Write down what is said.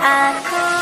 Aku